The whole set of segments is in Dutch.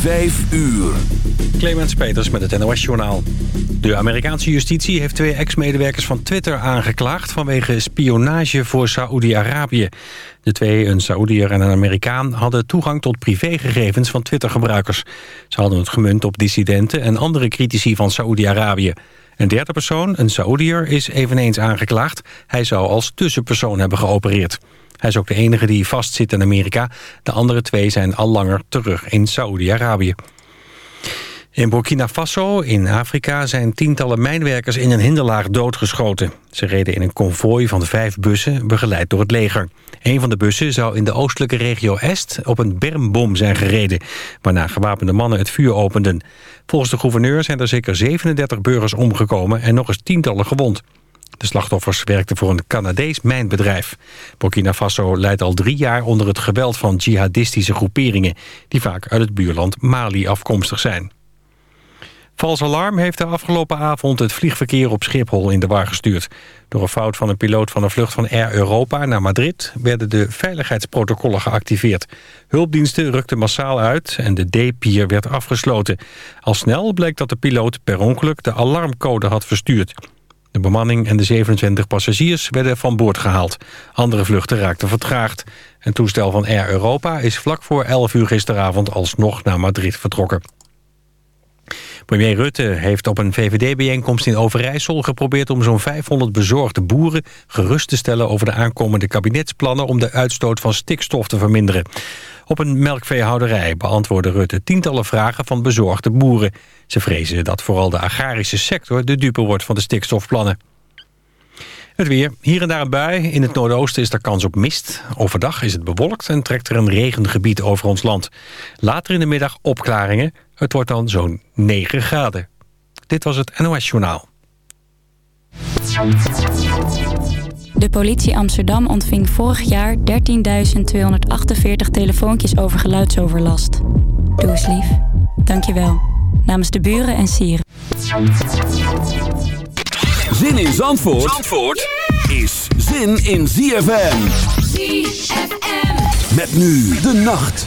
Vijf uur. Clemens Peters met het NOS-journaal. De Amerikaanse justitie heeft twee ex-medewerkers van Twitter aangeklaagd... vanwege spionage voor Saoedi-Arabië. De twee, een Saoediër en een Amerikaan... hadden toegang tot privégegevens van Twitter-gebruikers. Ze hadden het gemunt op dissidenten en andere critici van Saoedi-Arabië. Een derde persoon, een Saoediër, is eveneens aangeklaagd. Hij zou als tussenpersoon hebben geopereerd. Hij is ook de enige die vastzit in Amerika. De andere twee zijn al langer terug in Saoedi-Arabië. In Burkina Faso, in Afrika, zijn tientallen mijnwerkers in een hinderlaag doodgeschoten. Ze reden in een konvooi van vijf bussen, begeleid door het leger. Een van de bussen zou in de oostelijke regio Est op een bermbom zijn gereden... waarna gewapende mannen het vuur openden. Volgens de gouverneur zijn er zeker 37 burgers omgekomen en nog eens tientallen gewond. De slachtoffers werkten voor een Canadees mijnbedrijf. Burkina Faso leidt al drie jaar onder het geweld van jihadistische groeperingen... die vaak uit het buurland Mali afkomstig zijn. Vals Alarm heeft de afgelopen avond het vliegverkeer op Schiphol in de war gestuurd. Door een fout van een piloot van een vlucht van Air Europa naar Madrid... werden de veiligheidsprotocollen geactiveerd. Hulpdiensten rukten massaal uit en de D-pier werd afgesloten. Al snel bleek dat de piloot per ongeluk de alarmcode had verstuurd. De bemanning en de 27 passagiers werden van boord gehaald. Andere vluchten raakten vertraagd. Een toestel van Air Europa is vlak voor 11 uur gisteravond alsnog naar Madrid vertrokken. Premier Rutte heeft op een VVD-bijeenkomst in Overijssel geprobeerd om zo'n 500 bezorgde boeren gerust te stellen over de aankomende kabinetsplannen om de uitstoot van stikstof te verminderen. Op een melkveehouderij beantwoordde Rutte tientallen vragen van bezorgde boeren. Ze vrezen dat vooral de agrarische sector de dupe wordt van de stikstofplannen. Het weer. Hier en daar een bui. In het noordoosten is er kans op mist. Overdag is het bewolkt en trekt er een regengebied over ons land. Later in de middag opklaringen. Het wordt dan zo'n 9 graden. Dit was het NOS Journaal. De politie Amsterdam ontving vorig jaar 13.248 telefoontjes over geluidsoverlast. Doe eens lief. Dank je wel. Namens de buren en sieren. Zin in Zandvoort, Zandvoort is zin in ZFM. ZFM. Met nu de nacht.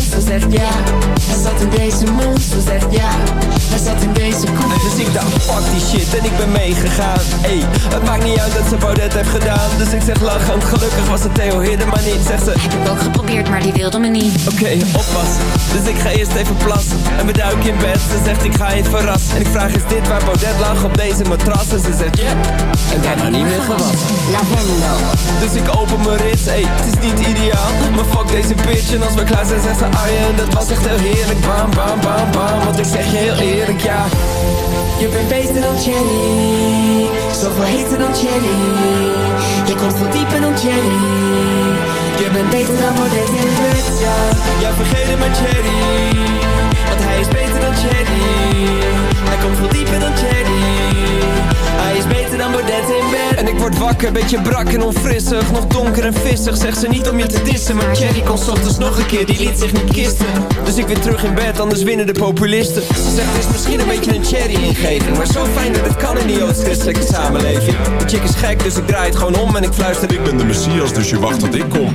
Ze zegt ja, hij zat in deze mond Ze zegt ja, hij zat in deze kont Dus ik dacht fuck die shit en ik ben meegegaan Ey, het maakt niet uit dat ze Baudet heeft gedaan Dus ik zeg lachend, gelukkig was het Theo Hidden maar niet Zegt ze, Heb ik ook geprobeerd, maar die wilde me niet Oké, oppassen. Dus ik ga eerst even plassen. En we duiken in bed. Ze zegt ik ga je verrassen. En ik vraag is dit waar Baudet lag op deze matras? En ze zegt ja. En daarna niet meer gewassen. Lavendel Dus ik open mijn rits. Ey, het is niet ideaal. Maar fuck deze bitch. En als we klaar zijn zegt Dat was echt heel heerlijk. Bam, bam, bam, bam. Want ik zeg je heel eerlijk ja. Je bent beter dan Jenny. Zoveel heter dan Jenny. Je komt veel dieper dan Jenny. Je bent beter dan Baudet bed, ja. Ja, vergeet het maar Jerry. Want hij is beter dan Jerry. Hij komt veel dieper dan Jerry. Hij is beter dan Baudet in bed. En ik word wakker, beetje brak en onfrissig. Nog donker en vissig, zegt ze niet om je te dissen. Maar Jerry komt 's ochtends nog een keer, die liet zich niet kisten. Dus ik weer terug in bed, anders winnen de populisten. Ze zegt het is misschien een beetje een Cherry-ingeving. Maar zo fijn dat het kan in die joods-christelijke samenleving. De chick is gek, dus ik draai het gewoon om en ik fluister. Ik ben de Messias, dus je wacht tot ik kom.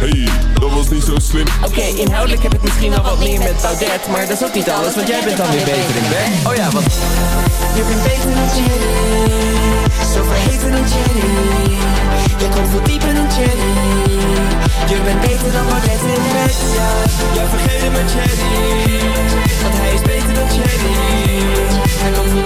Hey, dat was niet zo slim. Oké, inhoudelijk heb ik misschien wel wat meer met Baudet Maar dat is ook niet alles, want jij bent dan weer beter in bed. Oh ja, want Je bent beter dan Jenny Zo verheven dan Jenny Je komt veel dieper dan Jenny Je bent beter dan Baudet in bed, ja Ja, vergeet maar Jenny Want hij is beter dan Jenny Hij komt veel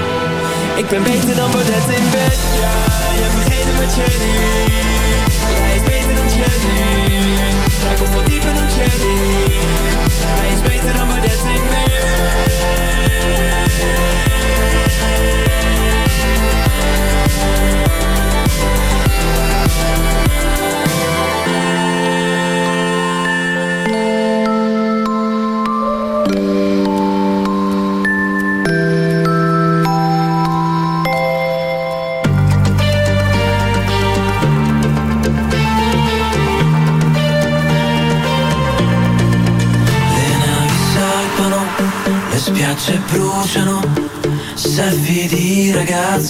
Ik ben beter dan Baudet in bed. Ja, je vergeet het met Cherry Hij is beter dan Cherry Hij komt veel dieper dan Cherry Hij is beter dan Baudet in bed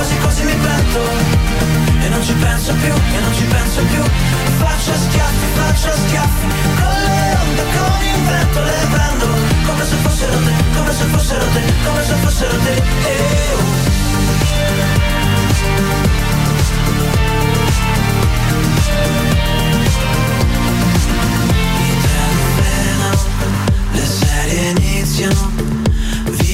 così così mi prendo. E non ci penso più, e non ci penso più. Faccio schiaffi, faccio schiaffi. Con le onde, con il vento le prendo. Come se fossero te, come se fossero te, come se fossero te. E io Mi treno, le serie iniziano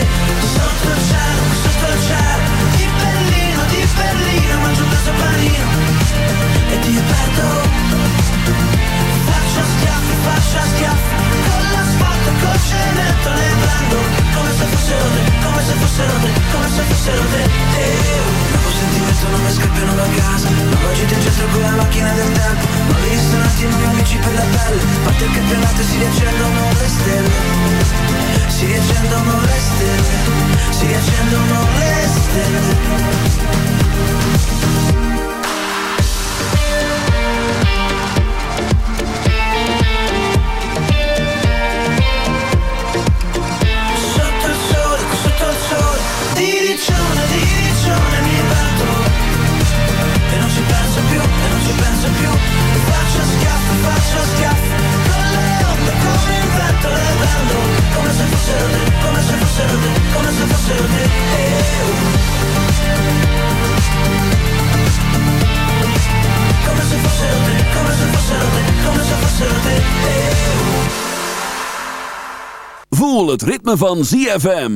it. van ZFM.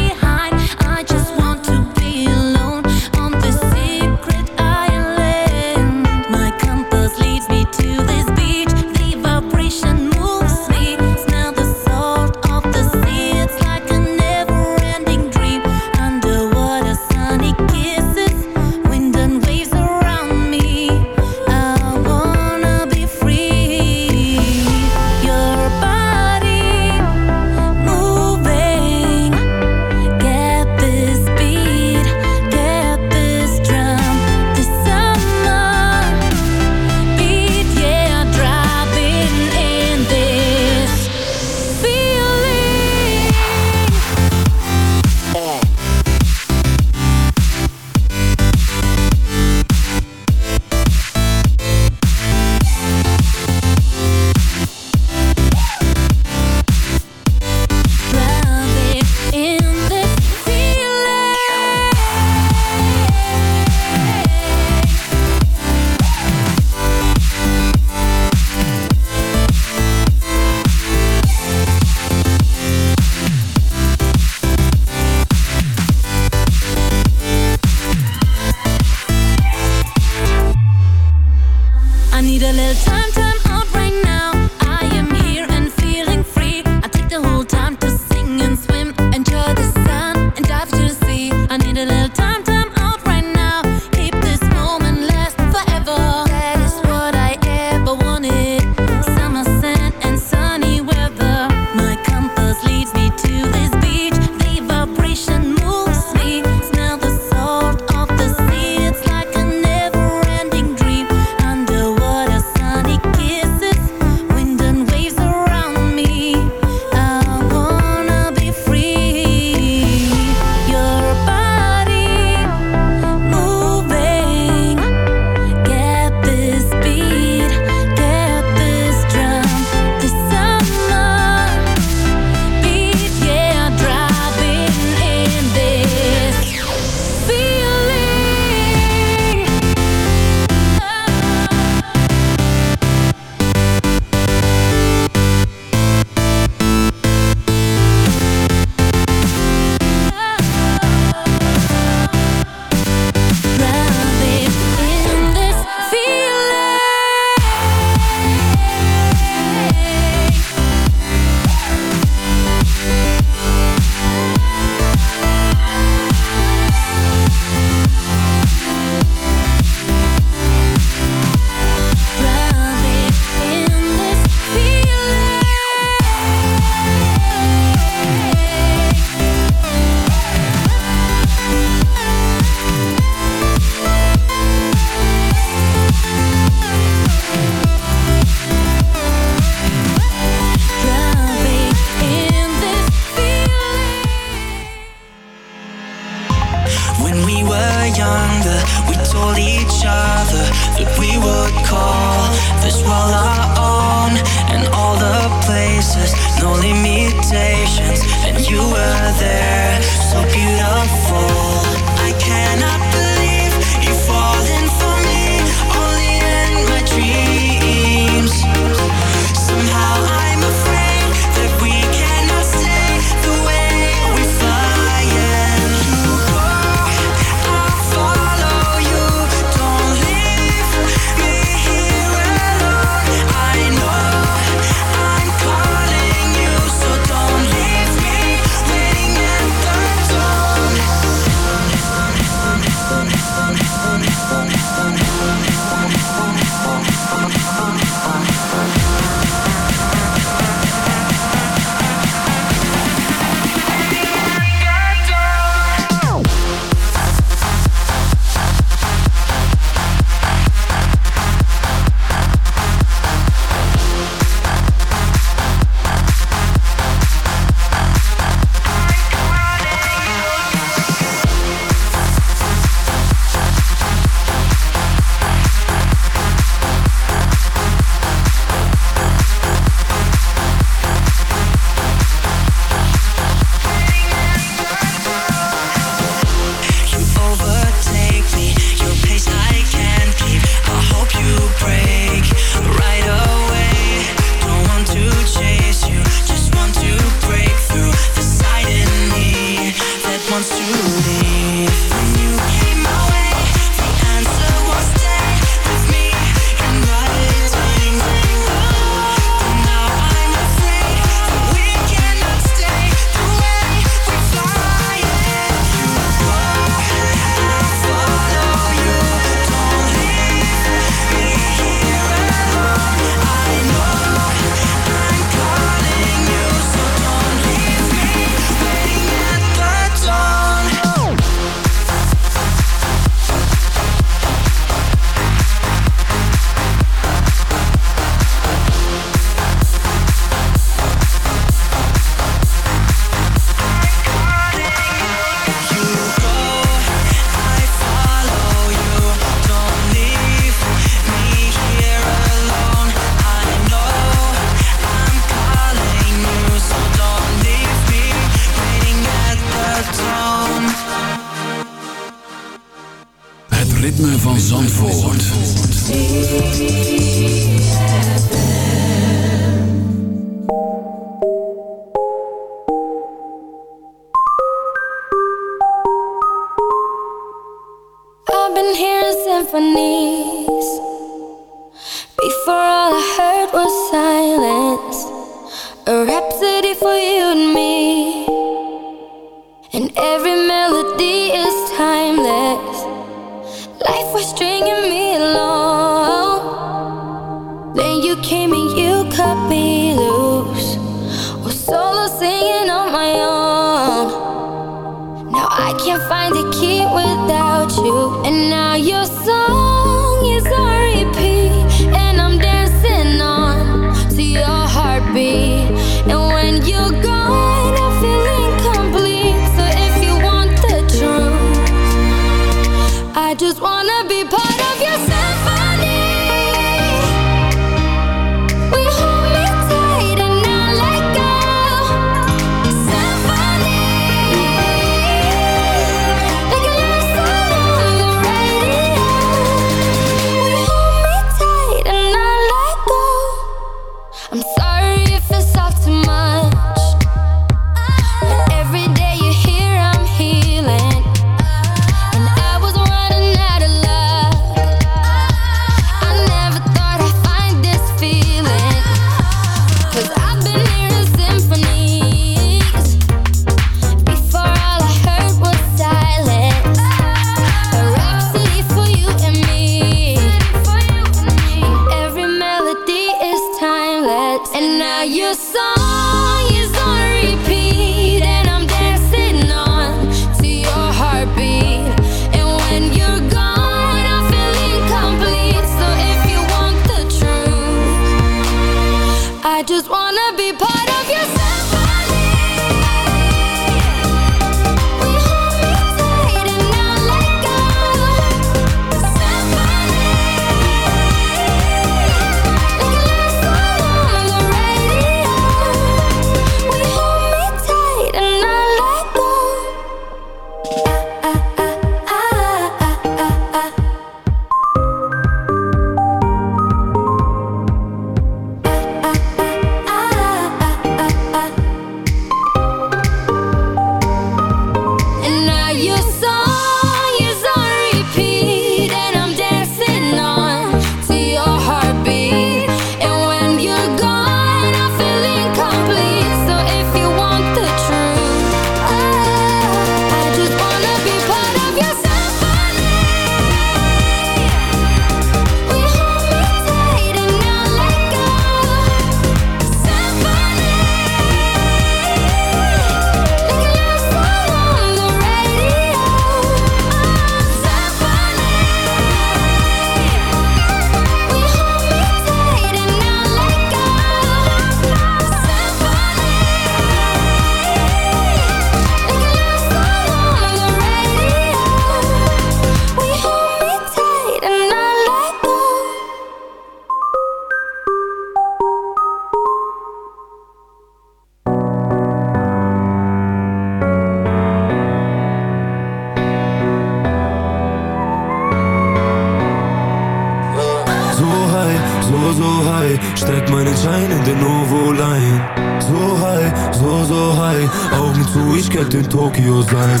Meine Scheine in den Novo-Line. So high, so, so high, Augen zu, ich könnte in Tokio sein.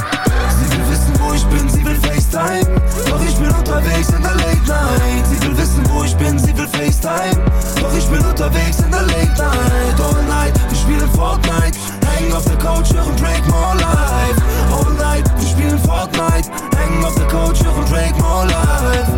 Sie will wissen, wo ich bin, sie will FaceTime. Doch ich bin unterwegs in der Late Night. Sie will wissen, wo ich bin, sie will FaceTime. Doch ich bin unterwegs in der Late Night. All night, wir spielen Fortnite. Hängen auf der Couch, hören Drake More Life. All night, wir spielen Fortnite. Hängen auf der Couch, hören Drake More Life.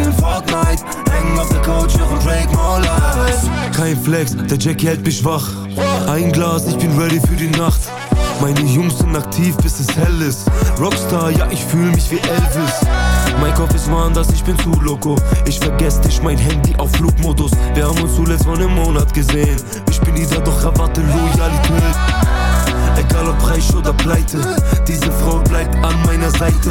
spielen Fortnite. Hängen auf der Couch, hören Drake More Life. Kein Flex, der Jackie hält mich wach. Ein Glas, ich bin ready für die Nacht. Meine Jungs sind aktiv, bis es hell ist. Rockstar, ja, ich fühl mich wie Elvis. Mein Kopf ist woanders, ich bin zu loco. Ich vergesse dich, mein Handy auf Flugmodus. Wir haben uns zuletzt vor einem Monat gesehen. Ich bin nieder, doch erwarte Loyalität. Egal ob reich oder pleite, diese Frau bleibt an meiner Seite.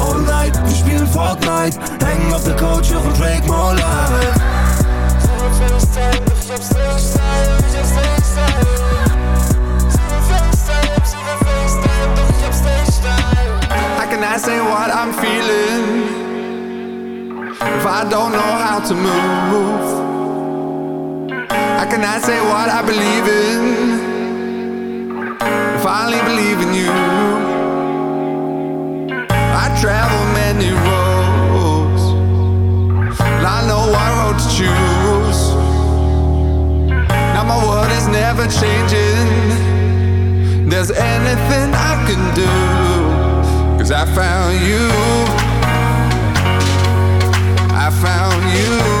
Night, wir spielen Fortnite. Hängen auf der Couch, Drake More Life. How can say what I'm feeling if I don't know how to move? I cannot say what I believe in if I only believe in you? Travel many roads, I know what road to choose. Now my world is never changing. There's anything I can do. Cause I found you. I found you.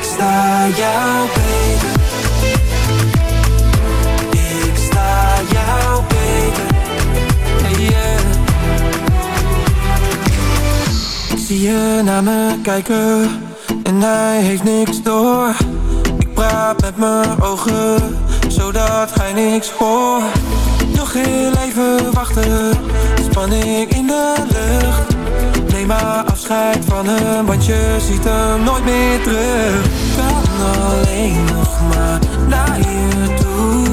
Ik sta jou beter. Ik sta jou beter. Hey, yeah. Ik zie je naar me kijken en hij heeft niks door. Ik praat met mijn ogen, zodat hij niks hoort. Nog heel even wachten, spanning in de lucht. Neem maar afscheid van hem, want je ziet hem nooit meer terug. Kan alleen nog maar naar je toe.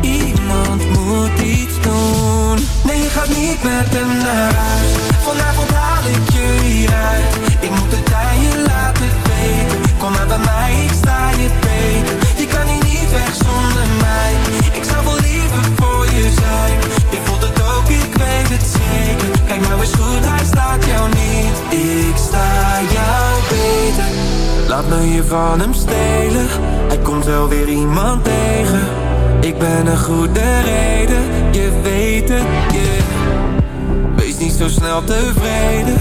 Iemand moet iets doen. Nee, je gaat niet met hem naar huis. Vanavond haal ik je hieruit. Ik moet het aan laten weten. Kom maar bij mij, ik sta je beter. Je kan hier niet weg Ik sta jou beter. Laat me je van hem stelen. Hij komt wel weer iemand tegen. Ik ben een goede reden, je weet het, yeah. Wees niet zo snel tevreden,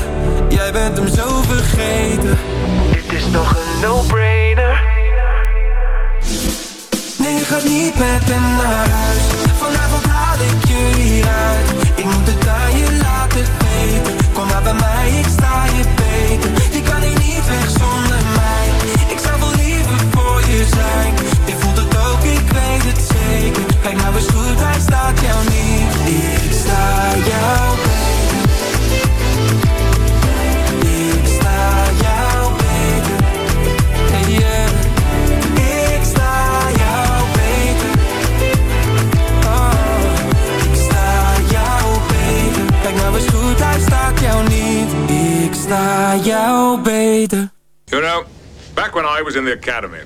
jij bent hem zo vergeten. Dit is toch een no-brainer? Je gaat niet met hem naar huis. Vanavond haal ik je hieruit. Ik moet het aan je laten weten. Kom maar bij mij, ik sta je beter. Je kan hier niet weg zonder mij. Ik zou wel liever voor je zijn. Je voelt het ook, ik weet het zeker. Kijk nou eens goed, hij staat jou niet. Ik sta jou beter. Jou beter. You know, back when I was in the academy,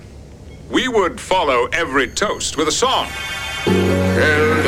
we would follow every toast with a song. And It's